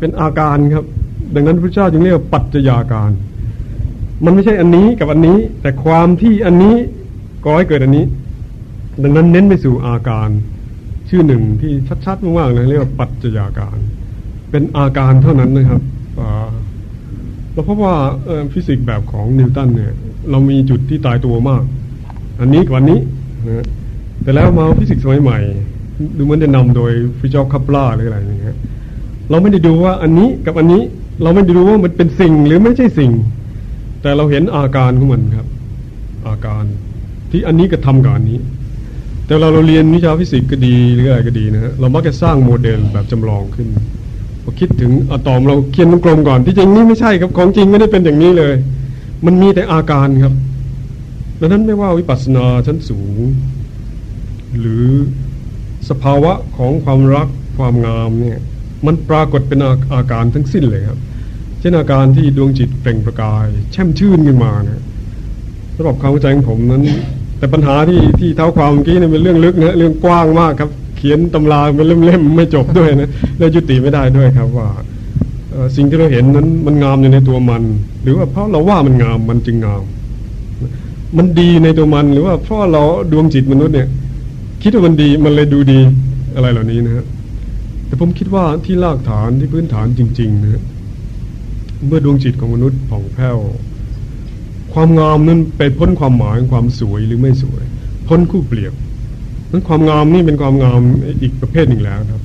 เป็นอาการครับ ดังนั้นพระเจ้าจึงเรียกว่าปัจจยาการ มันไม่ใช่อันนี้กับอันนี้ แต่ความที่อันนี้ก่อให้เกิดอันนี้ ดังนั้นเน้นไปสู่อาการ ชื่อหนึ่งที่ชัดๆมากๆเลยเรียกว่าปัจจยาการ เป็นอาการเท่านั้นนะครับเราพบว่าฟิสิกส์แบบของนิวตันเนี่ย เรามีจุดที่ตายตัวมาก อันนี้กับอันนี้นะแต่แล้วมาฟิสิกส์สมัยใหม่ ดูเหมือนจะนำโดยฟิจอคัปลาหรืออะไรอย่าง เราไม่ได้ดูว่าอันนี้กับอันนี้เราไม่ได้ดูว่ามันเป็นสิ่งหรือไม่ใช่สิ่ง แต่เราเห็นอาการของมันครับ อาการที่อันนี้กระทำกับอันนี้ แต่เราเราเรียนวิชาฟิสิกส์ก็ดีหรืออะไรก็ดีนะฮะเรามักจะสร้างโมเดลแบบจำลองขึ้นพอคิดถึงอะตอมเราเขียนกลมก่อนที่จริงนี่ไม่ใช่ครับของจริงไม่ได้เป็นอย่างนี้เลย มันมีแต่อาการครับดังนั้นไม่ว่าวิปัสสนาชั้นสูง หรือสภาวะของความรักความงามเนี่ย มันปรากฏเป็นอาอาการทั้งสิ้นเลยครับ เช่นอาการที่ดวงจิตเปล่งประกาย แช่มชื่นขึ้นมานะสำหรับความเข้าใจของผมนั้น แต่ปัญหาที่ที่เท้าความเมื่อกี้เนี่ยเป็นเรื่องลึกนะเรื่องกว้างมากครับ เขียนตำราเป็นเล่มๆไม่จบด้วยนะแล้วยุติไม่ได้ด้วยครับว่าสิ่งที่เราเห็นนั้นมันงามอยู่ในตัวมัน หรือว่าเพราะเราว่ามันงามมันจึงงาม มันดีในตัวมันหรือว่าเพราะเราดวงจิตมนุษย์เนี่ย คิดว่ามันดีมันเลยดูดีอะไรเหล่านี้นะครับ แต่ผมคิดว่าที่รากฐานที่พื้นฐานจริงๆนะเมื่อดวงจิตของมนุษย์ผ่องแผ้ว ความงามนั้นไปพ้นความหมายความสวยหรือไม่สวย พ้นคู่เปรียบนั้นความงามนี่เป็นความงามอีกประเภทหนึ่งแล้วครับ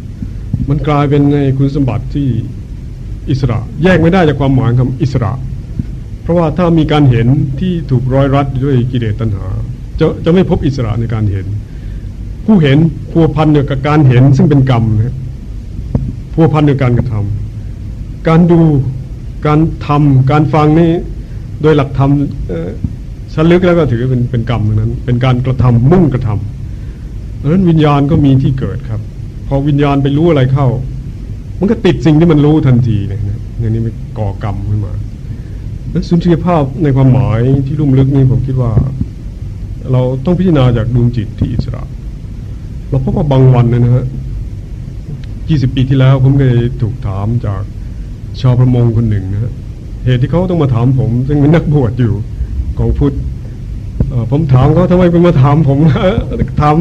มันกลายเป็นในคุณสมบัติที่อิสระ แยกไม่ได้จากความหมายคำอิสระ เพราะว่าถ้ามีการเห็นที่ถูกร้อยรัดด้วยกิเลสตัณหา จะจะไม่พบอิสระในการเห็น ผู้เห็นพัวพันกับการเห็นซึ่งเป็นกรรมนะ พัวพันในการกระทำการดูการทำการฟังนี่โดยหลักธรรมชั้นลึกแล้วก็ถือเป็นเป็นกรรมนั้น เป็นการกระทำมุ่งกระทำดังนั้นวิญญาณก็มีที่เกิดครับ พอวิญญาณไปรู้อะไรเข้า มันก็ติดสิ่งที่มันรู้ทันทีเลยนะอย่างนี้มันก่อกรรมขึ้นมาแล้วสุนทรียภาพในความหมายที่ลุ่มลึกนี่ผมคิดว่า เราต้องพิจารณาจากดวงจิตที่อิสระ เราพบว่าบางวันนะฮะ ยี่สิบปีที่แล้วผมเคยถูกถามจากชาวประมงคนหนึ่งนะฮะเหตุที่เขาต้องมาถามผม ซึ่งเป็นนักบวชอยู่ของพุทธผมถามเขาทำไมเป็นมาถามผมถาม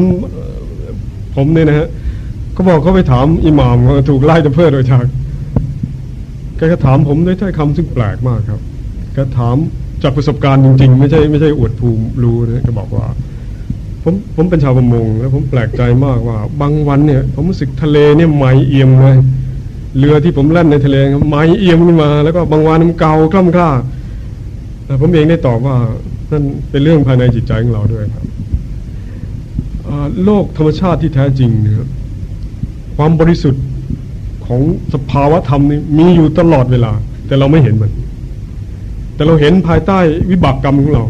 ผมเนี่ยนะฮะเขาบอกเขาไปถามอิหม่ามถูกไล่จะเพื่อโดยจากแกก็ถามผมด้วยถ้อยคำซึ่งแปลกมากครับ ก็ถามจากประสบการณ์จริงๆ ไม่ใช่ไม่ใช่อวดภูมิรู้นะก็บอกว่า ผมผมเป็นชาวประมงแล้วผมแปลกใจมากว่า บางวันเนี่ย ผมรู้สึกทะเลเนี่ยไหมเอี่ยมเลยเรือที่ผมเล่นในทะเลไหมเอี่ยมขึ้นมา แล้วก็บางวันมันเก่าคล่ำคล้าแต่ผมเองได้ตอบว่านั่นเป็นเรื่องภายในจิตใจของเราด้วยครับโลกธรรมชาติที่แท้จริงเนะครับความบริสุทธิ์ของสภาวะธรรมนี่มีอยู่ตลอดเวลา แต่เราไม่เห็นมัน แต่เราเห็นภายใต้วิบากกรรมของเรา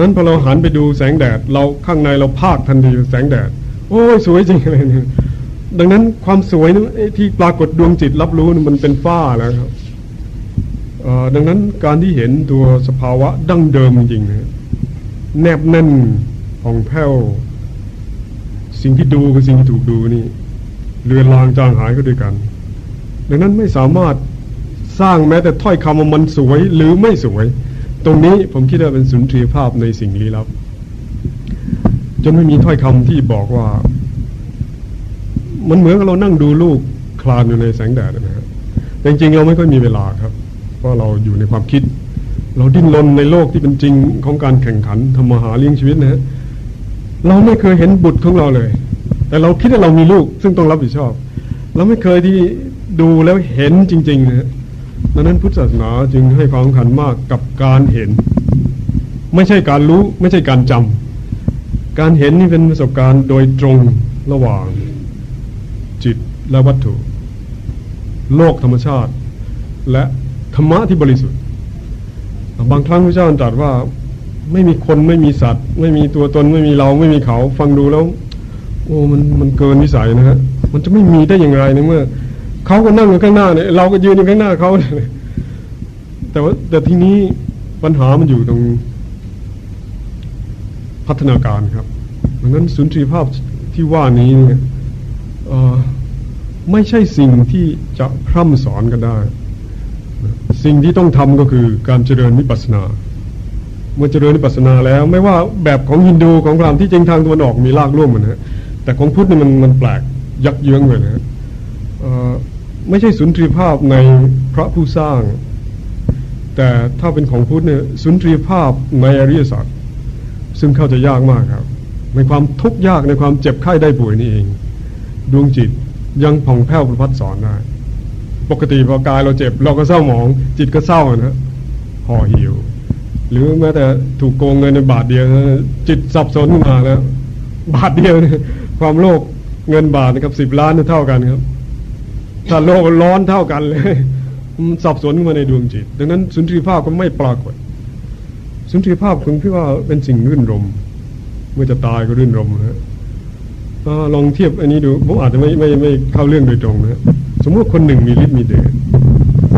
นั้นพอเราหันไปดูแสงแดด เราข้างในเราภาคทันทีแสงแดด โอ้ยสวยจริงอะไรเนี่ยดังนั้นความสวยนั้นที่ปรากฏดวงจิตรับรู้มันเป็นฝ้าแล้วครับดังนั้นการที่เห็นตัวสภาวะดั้งเดิมจริงนะแนบแน่นผ่องแผ้วสิ่งที่ดูกับสิ่งที่ถูกดูนี่เลือนลางจางหายก็ด้วยกัน ดังนั้นไม่สามารถสร้างแม้แต่ถ้อยคำว่ามันสวยหรือไม่สวย ตรงนี้ผมคิดว่าเป็นสุนทรียภาพในสิ่งลี้ลับ จนไม่มีถ้อยคำที่บอกว่า มันเหมือนกับเรานั่งดูลูกคลานอยู่ในแสงแดดนะครับจริงๆเราไม่ค่อยมีเวลาครับเพราะเราอยู่ในความคิด เราดิ้นรนในโลกที่เป็นจริงของการแข่งขันทำมาหาเลี้ยงชีวิตนะฮะเราไม่เคยเห็นบุตรของเราเลย แต่เราคิดว่าเรามีลูกซึ่งต้องรับผิดชอบ เราไม่เคยที่ดูแล้วเห็นจริงๆนะ ดังนั้นพุทธศาสนาจึงให้ความสำคัญมากกับการเห็น ไม่ใช่การรู้ไม่ใช่การจำการเห็นนี่เป็นประสบการณ์โดยตรงระหว่างจิตและวัตถุ โลกธรรมชาติ และธรรมะที่บริสุทธิ์ บางครั้งพระเจ้าตรัสว่าไม่มีคนไม่มีสัตว์ ไม่มีตัวตนไม่มีเราไม่มีเขา ฟังดูแล้ว โอ้มันมันเกินวิสัยนะฮะมันจะไม่มีได้อย่างไรในเมื่อ เขาก็นั่งอยู่ข้างหน้าเนี่ยเราก็ยืนอยู่ข้างหน้าเขาแต่ว่าแต่ทีนี้ปัญหามันอยู่ตรงพัฒนาการครับดังนั้นสุนทรีภาพที่ว่านี้เนี่ยไม่ใช่สิ่งที่จะพร่ำสอนกันได้ สิ่งที่ต้องทำก็คือการเจริญวิปัสสนา เมื่อเจริญวิปัสสนาแล้ว ไม่ว่าแบบของฮินดูของพราหมณ์ที่จริงทางตะวันออกมีรากร่วมมันนะแต่ของพุทธนี่มันมันแปลกยักเยื้องเลยนะ ไม่ใช่สุนทรีภาพในพระผู้สร้าง แต่ถ้าเป็นของพุทธเนี่ยสุนทรีภาพในอริยสัจซึ่งเข้าใจยากมากครับ ในความทุกข์ยากในความเจ็บไข้ได้ป่วยนี่เอง ดวงจิตยังผ่องแผ้วประพัดสอนได้ ปกติพอกายเราเจ็บ เราก็เศร้าหมอง จิตก็เศร้านะห่อหิว หรือแม้แต่ถูกโกงเงินในบาทเดียว จิตสับสนมาแล้ว บาทเดียวเนี่ยความโลภเงินบาทนะครับสิบล้านเท่ากันครับ ถ้าโลกร้อนเท่ากันเลยสับสนขึ้นมาในดวงจิต ดังนั้น สุนทรีภาพก็ไม่ปรากฏ สุนทรีภาพคุณพี่ว่าเป็นสิ่งรื่นรม เมื่อจะตายก็รื่นรมนะลองเทียบอันนี้ดูผมอาจจะไม่ไม่ไม่เข้าเรื่องโดยตรงนะสมมติคนหนึ่งมีฤทธิ์มีเดช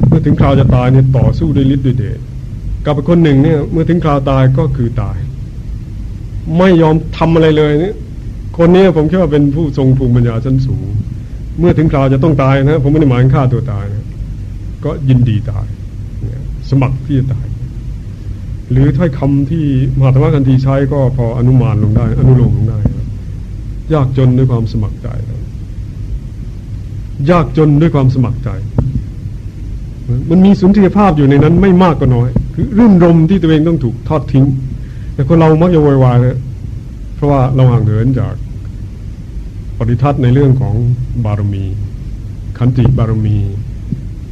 เมื่อถึงคราวจะตายเนี่ยต่อสู้ด้วยฤทธิ์ด้วยเดชกับคนหนึ่งเนี่ย เมื่อถึงคราวตายก็คือตาย ไม่ยอมทำอะไรเลยเนี่ยคนนี้ผมคิดว่าเป็นผู้ทรงภูมิปัญญาชั้นสูง เมื่อถึงคราวจะต้องตายนะผมไม่ได้หมายฆ่าตัวตายนะก็ยินดีตายสมัครที่จะตาย หรือถ้อยคำที่มหาธรรมกันทีใช้ก็พออนุมานลงได้ อนุโลมลงได้ ยากจนด้วยความสมัครใจ ยากจนด้วยความสมัครใจ มันมีสุนทรียภาพอยู่ในนั้นไม่มากก็น้อย คือรื่นรมที่ตัวเองต้องถูกทอดทิ้ง แต่คนเรามักจะววายนะเพราะว่าเราห่างเหินจาก ปฏิทัศน์ในเรื่องของบารมี ขันติบารมี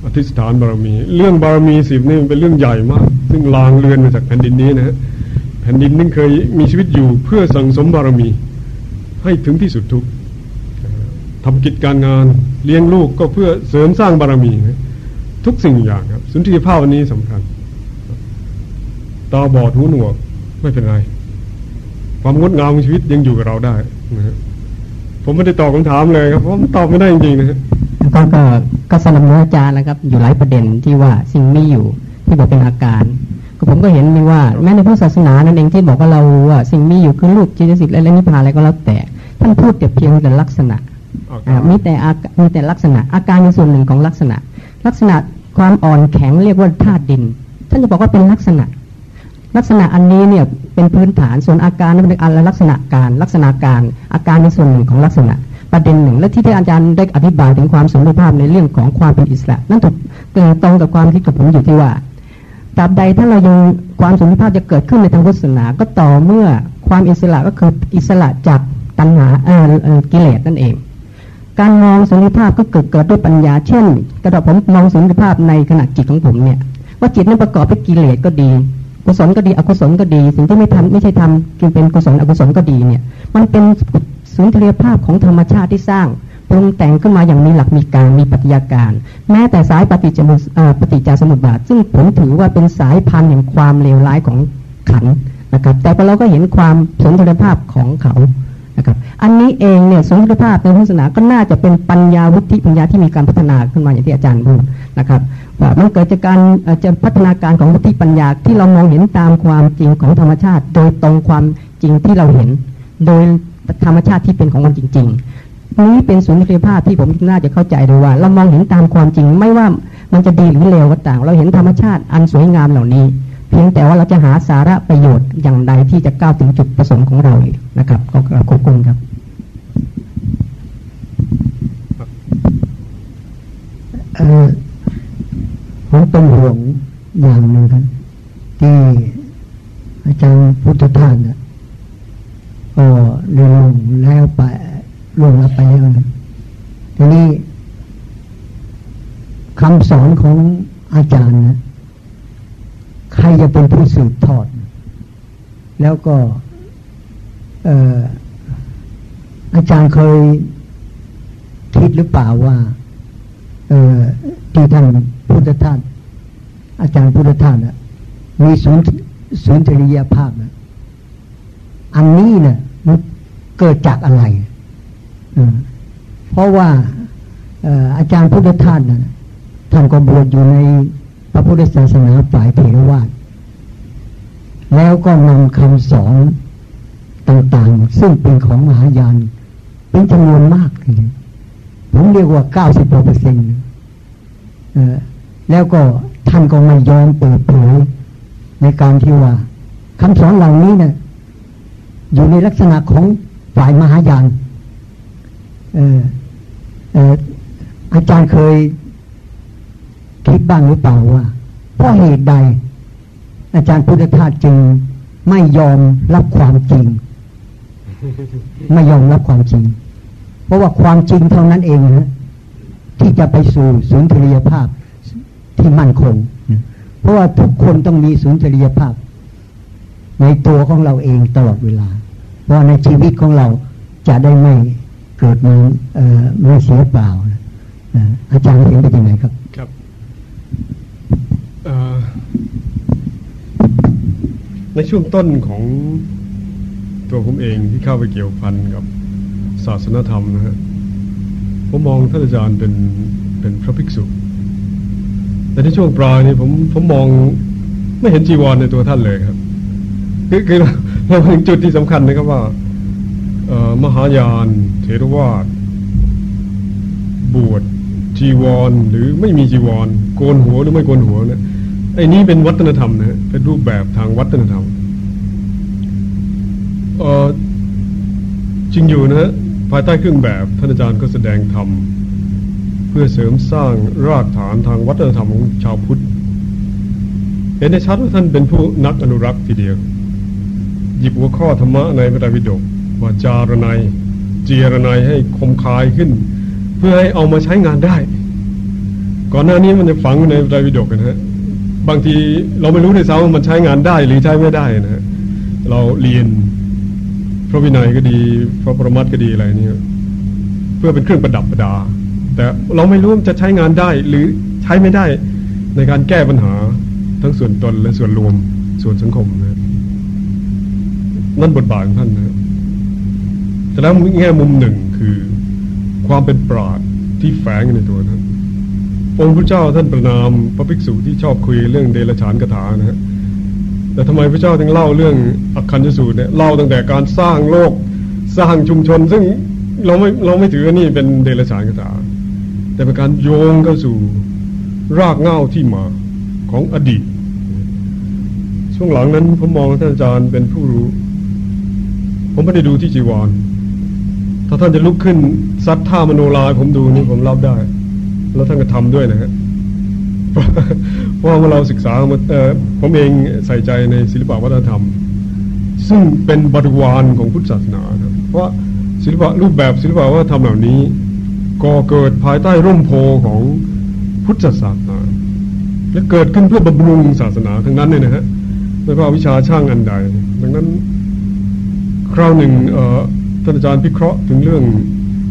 อธิษฐานบารมี เรื่องบารมีสิบนี่เป็นเรื่องใหญ่มาก ซึ่งลางเรือนมาจากแผ่นดินนี้นะแผ่นดินนึงเคยมีชีวิตอยู่เพื่อสังสมบารมี ให้ถึงที่สุดทุกทำกิจการงานเลี้ยงลูกก็เพื่อเสริมสร้างบารมีนะทุกสิ่งอย่างครับ สุนทรีภาพวันนี้สำคัญตาบอดหูหนวกไม่เป็นไร ความงดงามของชีวิตยังอยู่กับเราได้นะ ผมไม่ได้ตอบคำถามเลยครับเพราะมันตอบไม่ได้จริงๆนะก็ก็ก็สนับสนุนอาจารย์นะครับ อยู่หลายประเด็นที่ว่าสิ่งมีอยู่ที่บอกเป็นอาการผมก็เห็นมีว่าแม้ในพุทธศาสนานั่นเองที่บอกว่าเราว่าสิ่งมีอยู่คือรูปจิตสิกและนิพพานอะไรก็แล้วแต่ท่านพูดแต่เพียงแต่ลักษณะมีแต่มีแต่ลักษณะ อาการในส่วนหนึ่งของลักษณะ ลักษณะความอ่อนแข็งเรียกว่าธาตุดิน ท่านจะบอกว่าเป็นลักษณะ ลักษณะอันนี้เนี่ยเป็นพื้นฐานส่วนอาการนั้นเป็นอะไรลักษณะการลักษณะการอาการในส่วนหนึ่งของลักษณะประเด็นหนึ่งและที่ที่อาจารย์ได้อธิบายถึงความสมดุลภาพในเรื่องของความเป็นอิสระ นั่นถูกตรงกับความคิดกับผมอยู่ที่ว่าตราบใดถ้าเรายังความสมดุลภาพจะเกิดขึ้นในทางพุทธศาสนาก็ต่อเมื่อความอิสระก็คืออิสระจากตัณหาเอ่อกิเลสนั่นเอง การมองสมดุลภาพก็เกิดเกิดด้วยปัญญา เช่น กระดาผมมองสมดุลภาพในขณะจิตของผมเนี่ยว่าจิตนั้นประกอบด้วยกิเลสก็ดี กุศลก็ดีอกุศลก็ดี สิ่งที่ไม่ทำไม่ใช่ทำกินเป็นกุศลอกุศลก็ดีเนี่ย มันเป็นสุนทรียภาพของธรรมชาติที่สร้างปรุงแต่งขึ้นมาอย่างมีหลักมีการมีปฏิยาการ แม้แต่สายปฏิจมุปฏิจจสมุปบาท ซึ่งผมถือว่าเป็นสายพันธุ์แห่งความเลวร้ายของขันนะครับ แต่เราก็เห็นความสนทรภาพของเขา นะครับอันนี้เองเนี่ยสนทรภาพในพุทธศาสนาก็น่าจะเป็นปัญญาวุฒิปัญญาที่มีการพัฒนาขึ้นมาอย่างที่อาจารย์พูดนะครับว่ามันเกิดจากการจะพัฒนาการของวุฒิปัญญาที่เรามองเห็นตามความจริงของธรรมชาติ โดยตรงความจริงที่เราเห็น โดยธรรมชาติที่เป็นของมันจริง ๆ นี้เป็นสุนทรีภาพที่ผมน่าจะเข้าใจเลยว่า เรามองเห็นตามความจริงไม่ว่ามันจะดีหรือเลวก็ต่าง เราเห็นธรรมชาติอันสวยงามเหล่านี้ เพียงแต่ว่าเราจะหาสาระประโยชน์อย่างใดที่จะก้าวถึงจุดประสงค์ของเรานะครับ ก็ขอบคุณครับผมเป็นห่วงอย่างหนึ่งครับที่อาจารย์พุทธทาสเนี่ยก็เรียนแล้วไปล่วงลับไปแล้วนะทีนี้คำสอนของอาจารย์นะ ใครจะเป็นผู้สืบทอด แล้วก็อาจารย์เคยคิดหรือเปล่าว่าที่ท่านพุทธทาสอาจารย์พุทธทาสนะมีศูนย์ศูนย์จริยภาพนะอันนี้นะ่ยเกิดจากอะไร เพราะว่าอาจารย์พุทธทาสนะท่านก็บวชอยู่ใน พระพุทธศาสนาฝ่ายเทรวาสแล้วก็นำคำสอนต่างๆ ซึ่งเป็นของมหายาน เป็นจำนวนมากเลยผมเรียกว่าเก้าสิบเปอร์เซ็นต์แล้วก็ท่านก็ไม่ยอมเปิดเผยในการที่ว่าคำสอนเหล่านี้เนะี่ยอยู่ในลักษณะของฝ่ายมหายานอออออาจารย์เคย คิดบ้างหรือเปล่าว่าเพราะเหตุใด อาจารย์พุทธทาสจึงไม่ยอมรับความจริง ไม่ยอมรับความจริง เพราะว่าความจริงเท่านั้นเองนะที่จะไปสู่สุนทรียภาพที่มั่นคง เพราะว่าทุกคนต้องมีสุนทรียภาพ ในตัวของเราเองตลอดเวลา เพราะในชีวิตของเราจะได้ไม่เกิดมาไม่เสียเปล่าอาจารย์เห็นเป็นยังไงครับ ในช่วงต้นของตัวผมเองที่เข้าไปเกี่ยวพันกับศาสนธรรมนะฮะผมมองท่านอาจารย์เป็นเป็นพระภิกษุ แต่ในช่วงปลายนี่ผมผมมองไม่เห็นจีวรในตัวท่านเลยครับ คือคือเราถึงจุดที่สำคัญนะครับว่ามหายานเทรวาสบวชจีวรหรือไม่มีจีวรโกนหัวหรือไม่โกนหัวเนะ ไอ้นี้เป็นวัฒนธรรมนะเป็นรูปแบบทางวัฒนธรรมเออจริงอยู่นะภายใต้เครื่องแบบท่านอาจารย์ก็แสดงธรรมเพื่อเสริมสร้างรากฐานทางวัฒนธรรมของชาวพุทธเห็นได้ชัดว่าท่านเป็นผู้นักอนุรักษ์ทีเดียว หยิบหัวข้อธรรมะในพระไตรปิฎกว่าจารณัยเจรนัยให้คมคายขึ้น เพื่อให้เอามาใช้งานได้ ก่อนหน้านี้มันจะฝังในพระไตรปิฎกนะฮะ บางทีเราไม่รู้ในซ้ำว่ามันใช้งานได้หรือใช้ไม่ได้นะฮะเราเรียนพระวินัยก็ดี พระประมัติก็ดีอะไรนี่เพื่อเป็นเครื่องประดับประดา แต่เราไม่รู้จะใช้งานได้หรือใช้ไม่ได้ในการแก้ปัญหาทั้งส่วนตนและส่วนรวมส่วนสังคมนะนั่นบทบาทของท่านนะแต่แล้วแง่มุมหนึ่งคือความเป็นปราดที่แฝงในตัวท่าน องค์พระเจ้าท่านประนามพระภิกษุที่ชอบคุยเรื่องเดรัจฉานคาถานะฮะแต่ทำไมพระเจ้าถึงเล่าเรื่องอักขันยสูตรเนี่ยเล่าตั้งแต่การสร้างโลกสร้างชุมชน ซึ่งเราไม่เราไม่ถือว่านี่เป็นเดรัจฉานคาถา แต่เป็นการโยงเข้าสู่รากเหง้าที่มาของอดีต ช่วงหลังนั้นผมมองท่านอาจารย์เป็นผู้รู้ ผมไม่ได้ดูที่จีวรถ้าท่านจะลุกขึ้นซัดท่ามโนลายผมดูนี่ผมรับได้ แล้วท่านก็ทำด้วยนะฮะเพราะว่าเราศึกษาผมเองใส่ใจในศิลปวัฒนธรรม ซึ่งเป็นบริวารของพุทธศาสนาครับเพราะศิลปะรูปแบบศิลปวัฒนธรรมเหล่านี้ก่อเกิดภายใต้ร่มโพของพุทธศาสนา และเกิดขึ้นเพื่อบำรุงศาสนาทั้งนั้นเลยนะฮะไม่ว่าวิชาช่างอันใด ดังนั้น คราวหนึ่งท่านอาจารย์พิเคราะห์ถึงเรื่อง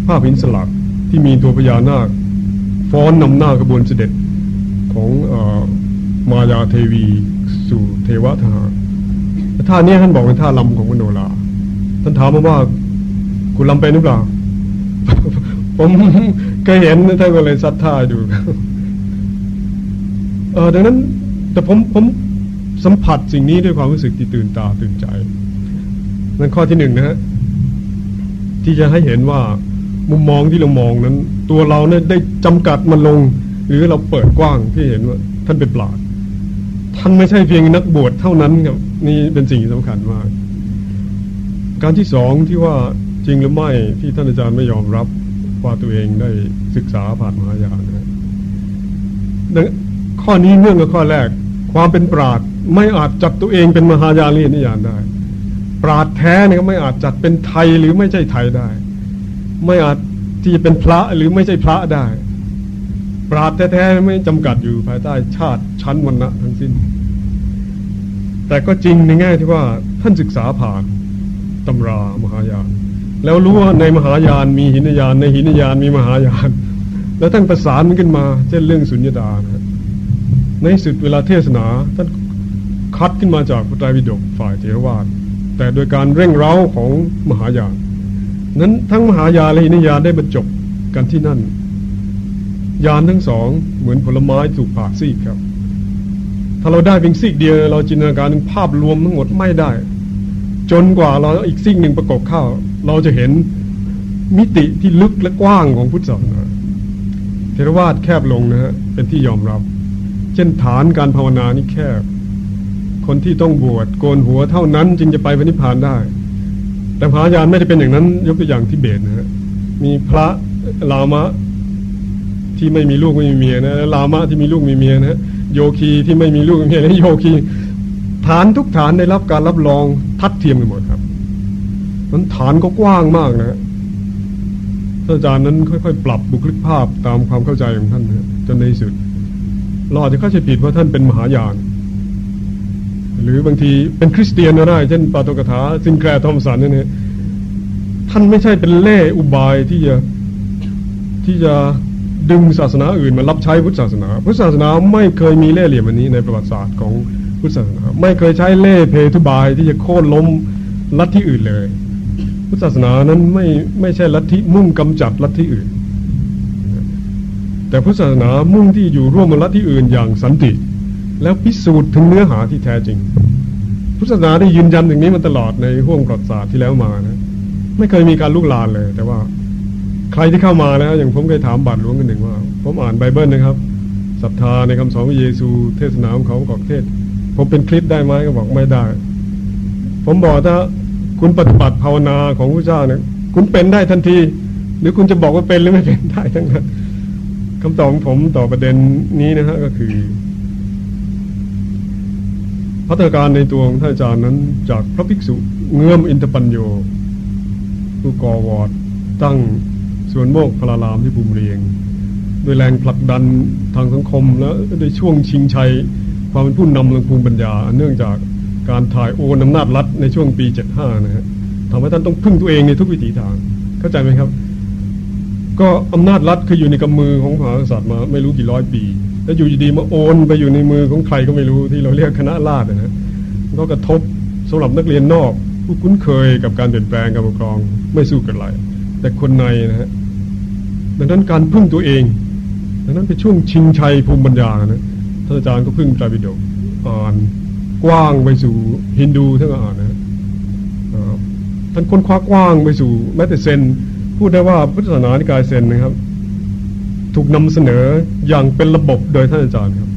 ภาพหินสลักที่มีตัวพญานาค ฟ้อนนำหน้ากระบวนเสด็จของอมายาเทวีสู่เทวทหารท่านี้ท่านบอกเป็นท่าลำของมโนราท่านถามมาว่าคุณลำเป็นหรือเปล่า ผมเคยเห็นท่านก็เลยซัดท่าดูเออดังนั้น แต่ผมผมสัมผัสสิ่งนี้ด้วยความรู้สึกที่ตื่นตาตื่นใจ นั่นข้อที่หนึ่งนะฮะที่จะให้เห็นว่า มุมมองที่เรามองนั้น ตัวเราเนี่ยได้จำกัดมันลง หรือเราเปิดกว้างที่เห็นว่า ท่านเป็นปราดท่านไม่ใช่เพียงนักบวชเท่านั้นครับนี่เป็นสิ่งสำคัญมาก การที่สองที่ว่าจริงหรือไม่ที่ท่านอาจารย์ไม่ยอมรับว่าตัวเองได้ศึกษาผ่านมหายานนะข้อนี้เนื่องกับข้อแรก ความเป็นปราดไม่อาจจัดตัวเองเป็นมหายานเรียนิยานได้ ปราดแท้เนี่ยไม่อาจจัดเป็นไทยหรือไม่ใช่ไทยได้ ไม่อาจที่จะเป็นพระหรือไม่ใช่พระได้ ปราดแท้ๆไม่จำกัดอยู่ภายใต้ชาติชั้นวรรณะทั้งสิ้น แต่ก็จริงในแง่ที่ว่าท่านศึกษาผ่านตำรามหายาน แล้วรู้ว่าในมหายานมีหินยาน ในหินยานมีมหายาน แล้วท่านประสานมันขึ้นมาเช่นเรื่องสุญญตานะในสุดเวลาเทศนาท่านคัดขึ้นมาจากพระไตรปิฎกฝ่ายเทรวาสแต่โดยการเร่งเร้าของมหายาน นั้นทั้งมหายาและหินยานได้บรรจบกันที่นั่น ยานทั้งสองเหมือนผลไม้ถูกผ่าซีกครับ ถ้าเราได้เพียงซีกเดียว เราจินตนาการถึงภาพรวมทั้งหมดไม่ได้ จนกว่าเราอีกซีกหนึ่งประกอบเข้า เราจะเห็นมิติที่ลึกและกว้างของพุทธศาสนารวาสแคบลงนะฮะเป็นที่ยอมรับ เช่นฐานการภาวนานี่แคบ คนที่ต้องบวชโกนหัวเท่านั้นจึงจะไปพระนิพพานได้ แต่พระยานไม่ได้เป็นอย่างนั้น ยกตัวอย่างที่เบตนะฮะมีพระลามะที่ไม่มีลูกไม่มีเมียนะลามะที่มีลูกมีเมียนะโยคีที่ไม่มีลูกมีเมียนะโยคี ฐานทุกฐานได้รับการรับรองทัดเทียมกันหมดครับมันฐานก็กว้างมากนะท่านอาจารย์นั้นค่อยๆ ปรับบุคลิกภาพตามความเข้าใจของท่านนะจนในสุดเราอาจจะเข้าใจผิดว่าท่านเป็นมหายาน หรือบางทีเป็นคริสเตียนก็ได้ เช่นปาฐกถาซินแคลร์ทอมป์สันเนี่ยท่านไม่ใช่เป็นเล่ห์อุบายที่จะที่จะดึงศาสนาอื่นมารับใช้พุทธศาสนา พุทธศาสนาไม่เคยมีเล่เหลี่ยมอันนี้ในประวัติศาสตร์ของพุทธศาสนา ไม่เคยใช้เล่เพทุบายที่จะโค่นล้มลัทธิอื่นเลย พุทธศาสนานั้นไม่ไม่ใช่ลัทธิมุ่งกำจัดลัทธิอื่น แต่พุทธศาสนามุ่งที่อยู่ร่วมกับลัทธิอื่นอย่างสันติ แล้วพิสูจน์ถึงเนื้อหาที่แท้จริง พุทธศาสนาได้ยืนยันอย่างนี้มาตลอดในห่วงประวัติศาสตร์ที่แล้วมานะไม่เคยมีการลุกลานเลย แต่ว่าใครที่เข้ามาแล้ว อย่างผมเคยถามบาทหลวงกันหนึ่งว่า ผมอ่านไบเบิลนะครับศรัทธาในคำสอนของเยซู เทศนาของเขาบอกเทศ ผมเป็นคลิปได้ไหมก็บอกไม่ได้ ผมบอกถ้าคุณปฏิบัติภาวนาของพระเจ้าเนี่ยคุณเป็นได้ทันที หรือคุณจะบอกว่าเป็นหรือไม่เป็นได้ทั้งนั้นคำตอบของผมต่อประเด็นนี้นะฮะก็คือ พัฒนาการในตัวของท่านอาจารย์นั้น จากพระภิกษุเงื่อมอินทปัญโยผู้ก่อวอดตั้งส่วนโมกพลารามที่ภูมิเรียงด้วยแรงผลักดันทางสังคมและด้วยช่วงชิงชัย ความเป็นผู้นำเรื่องภูมิปัญญา เนื่องจากการถ่ายโอนอำนาจรัฐในช่วงปี 75 นะฮะทำให้ท่านต้องพึ่งตัวเองในทุกวิถีทาง เข้าใจไหมครับ ก็อำนาจรัฐคืออยู่ในกำมือของพระกษัตริย์มาไม่รู้กี่ร้อยปี แล้วอยู่ดีมาโอนไปอยู่ในมือของใครก็ไม่รู้ที่เราเรียกคณะราษฎรนะก็กระทบสำหรับนักเรียนนอก ผู้คุ้นเคยกับการเปลี่ยนแปลงการปกครองไม่สู้กันไรแต่คนในนะฮะดังนั้นการพึ่งตัวเองดังนั้นเป็นช่วงชิงชัยภูมิปัญญานะท่านอาจารย์ก็พึ่งไตรปิฎกอ่านกว้างไปสู่ฮินดูท่านก็อ่านนะท่านค้นคว้ากว้างไปสู่แม้แต่เซนพูดได้ว่าพุทธศาสนาในกายเซนนะครับ ถูกนำเสนออย่างเป็นระบบโดยท่านอาจารย์ครับ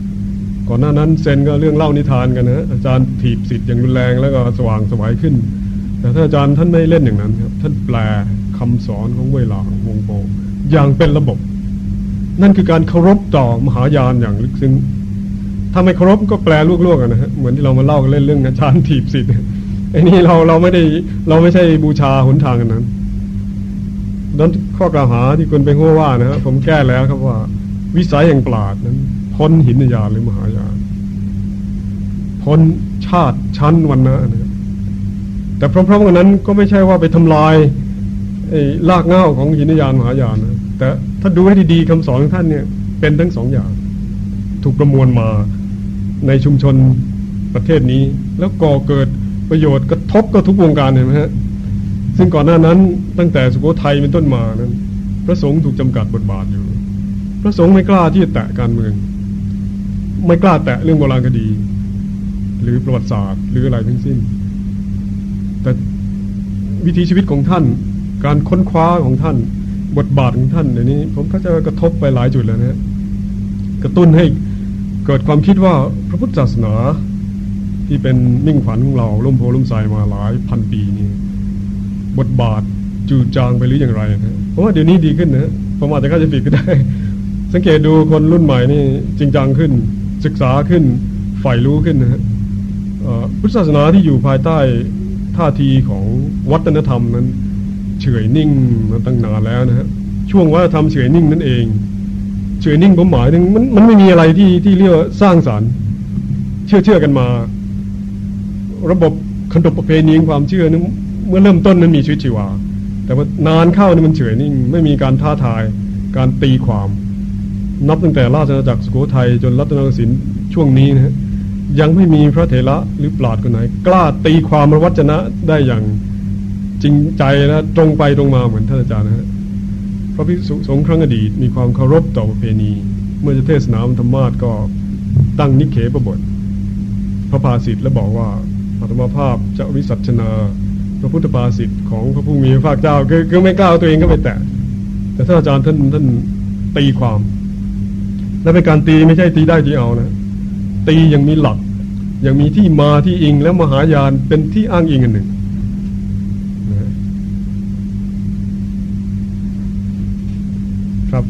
ก่อนหน้านั้นเซนก็เรื่องเล่านิทานกันนะอาจารย์ถีบสิทธิ์อย่างรุนแรงแล้วก็สว่างสวายขึ้น แต่ท่านอาจารย์ท่านไม่เล่นอย่างนั้นครับ ท่านแปลคำสอนของเวลาวงโปอย่างเป็นระบบ นั่นคือการเคารพต่อมหายานอย่างลึกซึ้งถ้าไม่เคารพก็แปลลวกๆกันนะฮะเหมือนที่เรามาเล่ากันเล่นเรื่องอาจารย์ถีบสิทธิ์ไอ้นี่เราเราไม่ได้เราไม่ใช่บูชาหนทางกันนั้น ดังข้อกล่าวหาที่คุณไปหัวว่านะฮะผมแก้แล้วครับว่า วิสัยแห่งปราดนั้น พ้นหินญาณหรือมหายานพ้นชาติชั้นวันนะนะแต่พร้อมๆกันนั้นก็ไม่ใช่ว่าไปทำลายลากเง่าของหินญาณมหายานนะแต่ถ้าดูให้ดีๆคำสอนของท่านเนี่ย เป็นทั้งสองอย่าง ถูกประมวลมาในชุมชนประเทศนี้ แล้วก่อเกิดประโยชน์กระทบกับทุกวงการเห็นไหมฮะ ซึ่งก่อนหน้านั้นตั้งแต่สุโขทัยเป็นต้นมานั้น พระสงฆ์ถูกจำกัดบทบาทอยู่ พระสงฆ์ไม่กล้าที่จะแตะการเมือง ไม่กล้าแตะเรื่องโบราณคดี หรือประวัติศาสตร์หรืออะไรทั้งสิ้น แต่วิถีชีวิตของท่าน การค้นคว้าของท่าน บทบาทของท่านเดี๋ยวนี้ ผมก็จะกระทบไปหลายจุดแล้วนะกระตุ้นให้เกิดความคิดว่าพระพุทธศาสนาที่เป็นมิ่งขวัญของเราล่มโพล่มใสมาหลายพันปีนี้ บทบาทจูจางไปหรืออย่างไรนะเพราะว่าเดี๋ยวนี้ดีขึ้นนะผมอาจจะเข้าใจผิดก็ได้ สังเกตดูคนรุ่นใหม่นี่จริงจังขึ้น ศึกษาขึ้นใฝ่รู้ขึ้นนะฮะพุทธศาสนาที่อยู่ภายใต้ท่าทีของวัฒนธรรมนั้นเฉยนิ่งมาตั้งนานแล้วนะฮะช่วงว่าทำเฉยนิ่งนั่นเองเฉยนิ่งผมหมายถึงมันมันไม่มีอะไรที่ที่เรียกว่าสร้างสารรค์ เชื่อเชื่อกันมา ระบบขนบประเพณีความเชื่อนั้น เมื่อเริ่มต้นนั้นมีชีวิตชีวา แต่ว่านานเข้านี่มันเฉยนิ่งไม่มีการท้าทายการตีความ นับตั้งแต่ราชอาณาจักรสุโขทัยจนรัตนโกสินทร์ช่วงนี้นะยังไม่มีพระเถระหรือปราดคนไหน กล้าตีความรวัจนะได้อย่างจริงใจและตรงไปตรงมาเหมือนท่านอาจารย์นะฮะพระภิกษุสงฆ์ครั้งอดีตมีความเคารพต่อประเพณี เมื่อจะเทศนาธรรมาสก็ตั้งนิเคปบท พระภาสิทธิ์และบอกว่าอัตมาภาพจะวิสัชนา ระพุทธภาสิทธิ์ของพระผู้มีพระภาคเจ้าคือคือไม่กล้าตัวเองก็ไปแตะ แต่ท่านอาจารย์ท่านท่านตีความ และเป็นการตีไม่ใช่ตีได้ตีเอานะ ตียังมีหลักยังมีที่มาที่อิงแล้วมหายานเป็นที่อ้างอิงอันหนึ่งครับ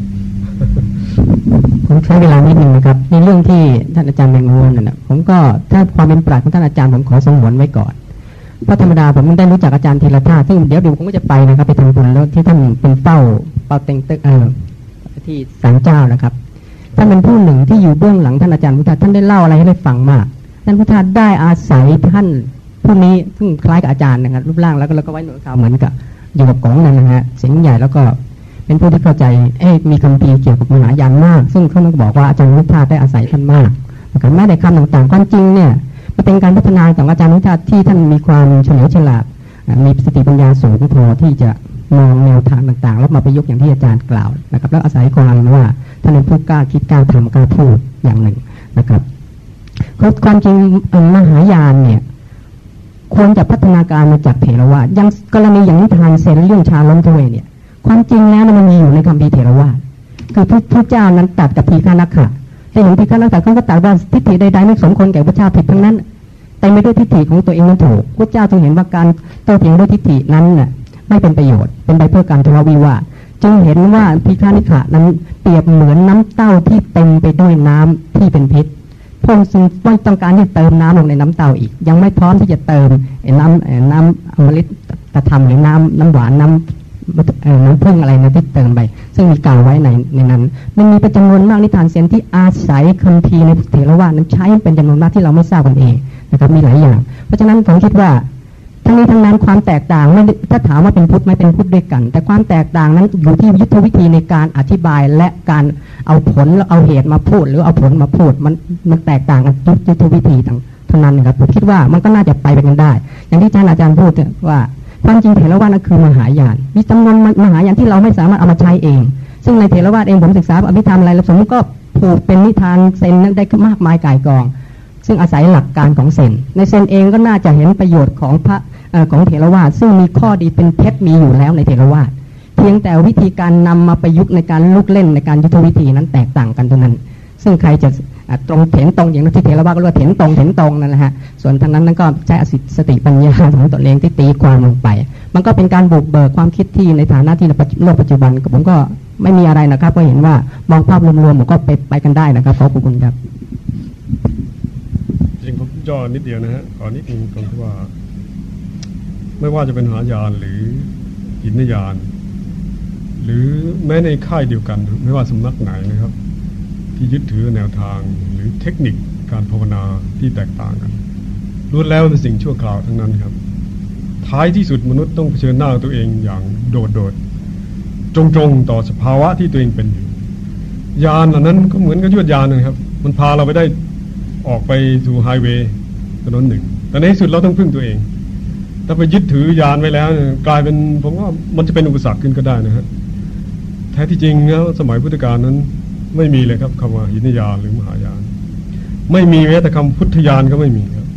ผมใช้เวลานิดนึงนะครับในเรื่องที่ท่านอาจารย์แมงมุมนะผมก็ถ้าความเป็นปราชญ์ของท่านอาจารย์ผมขอสงวนไว้ก่อน พราะธรรมดาผมได้รู้จักอาจารย์ธีรธาซึ่งเดี๋ยวเดี๋ยวผมก็จะไปนะครับไปทำบุญแล้วที่ท่านเป็นเป้าเป้าเต็งตึกเออที่ศาลเจ้านะครับท่านเป็นผู้หนึ่งที่อยู่เบื้องหลังท่านอาจารย์พุทธาท่านได้เล่าอะไรให้ได้ฟังมากท่านพุทธาได้อาศัยท่านผู้นี้ซึ่งคล้ายกับอาจารย์นะครับรูปร่างแล้วก็แล้วก็ไว้หนวดขาวเหมือนกับอยู่กับกองนั่นนะฮะเสียงใหญ่แล้วก็เป็นผู้ที่เข้าใจเอ๊มีคำพีเกี่ยวกับมหายานมาก ซึ่งเขาบอกว่าอาจารย์พุทธาได้อาศัยท่านมากนะครับแม้แต่คำต่างๆความจริงเนี่ย เป็นการพัฒนาของอาจารย์พุทธาที่ท่านมีความเฉลียวฉลาดมีสติปัญญาสูงพอที่จะมองแนวทางต่างๆ แล้วมาประยุกต์อย่างที่อาจารย์กล่าวนะครับ แล้วอาศัยความว่าท่านเป็นผู้กล้าคิดกล้าทำกล้าพูดอย่างหนึ่งนะครับความจริงมหายานเนี่ยควรจะพัฒนาการมาจากเถรวาทยังกรณีอย่างนิทานเซนเรื่องชาล้มทเวเนี่ย ความจริงแล้วมันมีอยู่ในคำพีเถรวาทคือพระเจ้านั้นตัดกับพีฆานักขะ แต่หลวงพีฆานักขะเขาก็ตัดว่าทิฏฐิใดๆไม่สมควรแก่พระเจ้าผิดทั้งนั้น แต่ไม่ด้วยทิฏฐิของตัวเองนั้นถูกพระเจ้าจึงเห็นว่าการโต้เถียงด้วยทิฏฐินั้นน่ะไม่เป็นประโยชน์ เป็นไปเพื่อการทะเลาะวิวาจึงเห็นว่าพีฆานิขะนั้นเปรียบเหมือนน้ำเต้าที่เต็มไปด้วยน้ำที่เป็นพิษพระองค์ทรงต้องการที่เติมน้ำลงในน้ำเต้าอีก ยังไม่พร้อมที่จะเติมน้ำน้ำอมฤตตะธรรมหรือน้ำน้ำหวานน้ำ น้ำพึ่งอะไรนะที่เติมไป ซึ่งมีกล่าวไว้ในในนั้น มันมีเป็นจำนวนมากนิทานเซนที่อาศัยคัมภีร์ในเถรวาทนั้นใช้เป็นจำนวนมากที่เราไม่ทราบกันเองนะครับมีหลายอย่าง เพราะฉะนั้นผมคิดว่าทั้งนี้ทั้งนั้นความแตกต่างไม่ถ้าถามว่าเป็นพุทธไม่เป็นพุทธด้วยกัน แต่ความแตกต่างนั้นอยู่ที่ยุทธวิธีในการอธิบายและการเอาผลเอาเหตุมาพูด หรือเอาผลมาพูดมันมันแตกต่างกันยุทธวิธีเท่านั้นนะครับผมคิดว่ามันก็น่าจะไปไปกันได้ อย่างที่อาจารย์อาจารย์พูดว่า ความจริงเถรวาทนั้นคือมหายาน มีจำนวนมหายานที่เราไม่สามารถเอามาใช้เอง ซึ่งในเถรวาทเองผมศึกษาอภิธรรมอะไรสมมติก็ผูกเป็นนิทานเซนได้มากมายกายกอง ซึ่งอาศัยหลักการของเซนในเซนเองก็น่าจะเห็นประโยชน์ของพระของเถรวาทซึ่งมีข้อดีเป็นเพชรมีอยู่แล้วในเถรวาทเพียงแต่วิธีการนำมาประยุกต์ในการลุกเล่นในการยุทธวิธีนั้นแตกต่างกันตรงนั้น ซึ่งใครจะ ตรงเถนตรงอย่างที่เถรวาก็เรียกว่าเถนตรงเถนตรงนั่นแหละฮะส่วนทางนั้นนั้นก็ใช้สติปัญญาของตัวเองที่ตีความลงไป มันก็เป็นการบุกเบิกความคิดที่ในฐานะที่ในโลกปัจจุบันผมก็ไม่มีอะไรนะครับ ก็เห็นว่ามองภาพรวมๆผมก็ไปไปกันได้นะครับขอบคุณครับจริงผมย่อนิดเดียวนะฮะขอนิดนึงตรงที่ว่า ไม่ว่าจะเป็นหายานหรือหินยาน หรือแม้ในค่ายเดียวกัน ไม่ว่าสำนักไหนนะครับ ที่ยึดถือแนวทางหรือเทคนิคการภาวนาที่แตกต่างกันล้วนแล้วเป็นสิ่งชั่วคราวทั้งนั้นครับ ท้ายที่สุดมนุษย์ต้องเผชิญหน้าตัวเองอย่างโดดโดดจงจงต่อสภาวะที่ตัวเองเป็นอยู่ยานเหล่านั้นก็เหมือนกับยวดยานนะครับ มันพาเราไปได้ออกไปสู่ไฮเวย์ถนนหนึ่ง แต่ในที่สุดเราต้องพึ่งตัวเอง ถ้าไปยึดถือยานไว้แล้ว กลายเป็นผมว่ามันจะเป็นอุปสรรคขึ้นก็ได้นะฮะแท้ที่จริงแล้วสมัยพุทธกาลนั้น ไม่มีเลยครับคำว่าหินยานหรือมหายาน ไม่มีแม้แต่คำพุทธยานก็ไม่มีครับ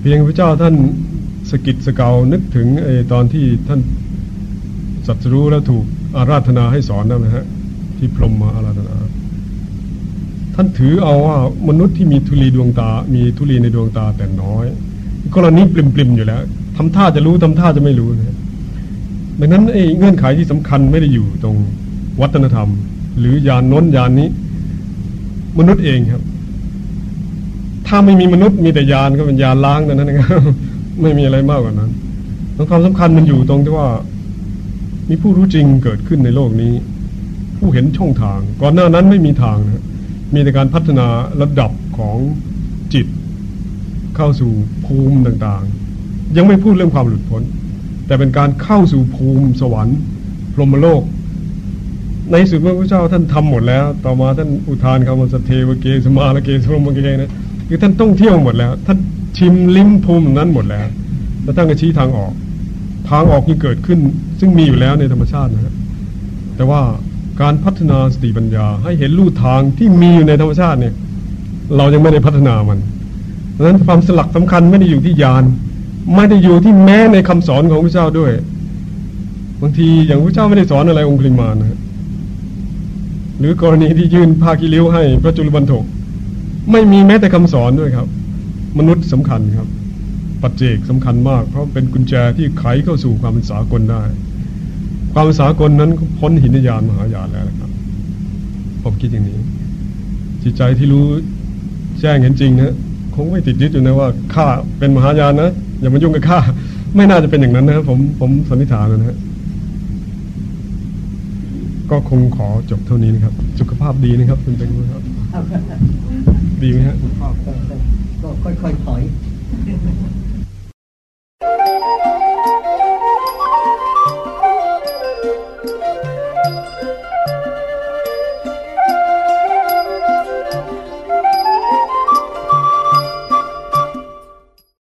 เพียงพระเจ้าท่านสกิดสเกานึกถึงไอ้ตอนที่ท่านสัตรู้แล้วถูกอาราธนาให้สอนนั่นนะฮะที่พรหมมาอาราธนา ท่านถือเอาว่ามนุษย์ที่มีทุลีดวงตา มีทุลีในดวงตาแต่น้อยกรณีปริมๆอยู่แล้วทำท่าจะรู้ทำท่าจะไม่รู้นะดังนั้นไอ้เงื่อนไขที่สำคัญไม่ได้อยู่ตรงวัฒนธรรม หรือยานน้นยานนี้ มนุษย์เองครับ ถ้าไม่มีมนุษย์มีแต่ยานก็เป็นยานล้างแต่นั้นเองไม่มีอะไรมากกว่านั้นความสำคัญมันอยู่ตรงที่ว่า มีผู้รู้จริงเกิดขึ้นในโลกนี้ ผู้เห็นช่องทาง ก่อนหน้านั้นไม่มีทางนะมีแต่การพัฒนาระดับของจิต เข้าสู่ภูมิต่างๆ ยังไม่พูดเรื่องความหลุดพ้น แต่เป็นการเข้าสู่ภูมิสวรรค์พรหมโลก ในสุดพระพุทธเจ้าท่านทำหมดแล้ว ต่อมาท่านอุทานคำว่าสเทวเกสมาลเกสรมเกนะคือท่านต้องเที่ยวหมดแล้ว ท่านชิมลิ้มภูมินั้นหมดแล้ว แล้วท่านก็ชี้ทางออก ทางออกที่เกิดขึ้น ซึ่งมีอยู่แล้วในธรรมชาตินะแต่ว่าการพัฒนาสติปัญญา ให้เห็นลู่ทางที่มีอยู่ในธรรมชาติเนี่ย เรายังไม่ได้พัฒนามันดังนั้นความสลักสำคัญไม่ได้อยู่ที่ยาน ไม่ได้อยู่ที่แม้ในคำสอนของพระเจ้าด้วย บางทีอย่างพระเจ้าไม่ได้สอนอะไรองค์คลิมานะ หรือกรณีที่ยื่นผ้ากิริ้วให้พระจุลบรรทกไม่มีแม้แต่คำสอนด้วยครับ มนุษย์สำคัญครับ ปัจเจกสำคัญมาก เพราะเป็นกุญแจที่ไขเข้าสู่ความเป็นสากลได้ ความเป็นสากลนั้นก็พ้นหินยานมหายานแล้วครับผมคิดอย่างนี้ จิตใจที่รู้แจ้งเห็นจริงนะคงไม่ติดยึดอยู่นะว่าข้าเป็นมหายานนะอย่ามายุ่งกับข้าไม่น่าจะเป็นอย่างนั้นนะครับผมผมสันนิษฐานนะฮะ ก็คงขอจบเท่านี้นะครับ สุขภาพดีนะครับ คุณเป็นครับ ดีไหมฮะก็ค่อยๆถอย